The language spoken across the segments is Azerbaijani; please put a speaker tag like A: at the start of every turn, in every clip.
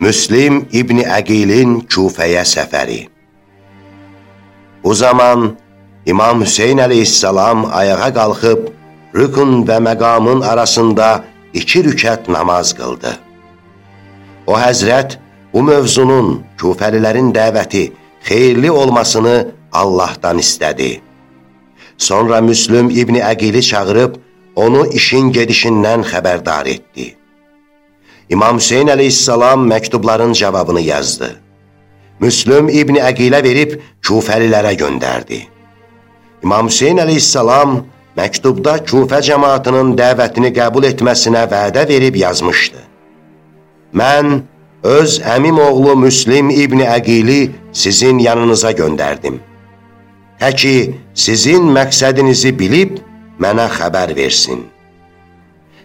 A: Müslim İbni Əqilin Kufəyə səfəri Bu zaman İmam Hüseyin əleyhissalam ayağa qalxıb, rükün və məqamın arasında iki rükət namaz qıldı. O həzrət bu mövzunun, küfəlilərin dəvəti, xeyirli olmasını Allahdan istədi. Sonra Müslüm İbni Əqili çağırıb, onu işin gedişindən xəbərdar etdi. İmam Hüseyin əleyhissalam məktubların cavabını yazdı. Müslüm İbni Əqilə verib küfəlilərə göndərdi. İmam Hüseyin əleyhissalam məktubda küfə cəmaatının dəvətini qəbul etməsinə vədə verib yazmışdı. Mən öz əmim oğlu Müslim İbni Əqili sizin yanınıza göndərdim. Təki sizin məqsədinizi bilib mənə xəbər versin.''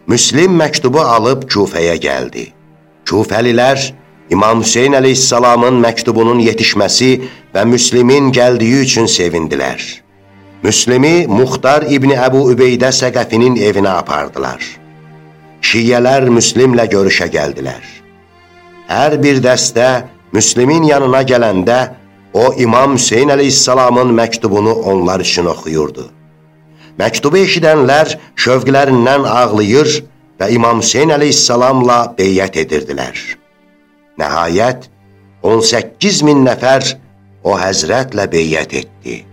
A: Müslim məktubu alıb Kufəyə gəldi. Kufəlilər İmam Hüseyin əleyhissalamın məktubunun yetişməsi və Müslimin gəldiyi üçün sevindilər. Müslimi Muxtar İbni Əbu Übeydə Səqəfinin evinə apardılar. Şiyyələr Müslimlə görüşə gəldilər. Hər bir dəstə Müslimin yanına gələndə o İmam Hüseyin əleyhissalamın məktubunu onlar üçün oxuyurdu. Məktubu eşidənlər şövqlərindən ağlayır və İmam Hüseyin əleyhissalamla beyyət edirdilər. Nəhayət, 18 min nəfər o həzrətlə beyyət etdi.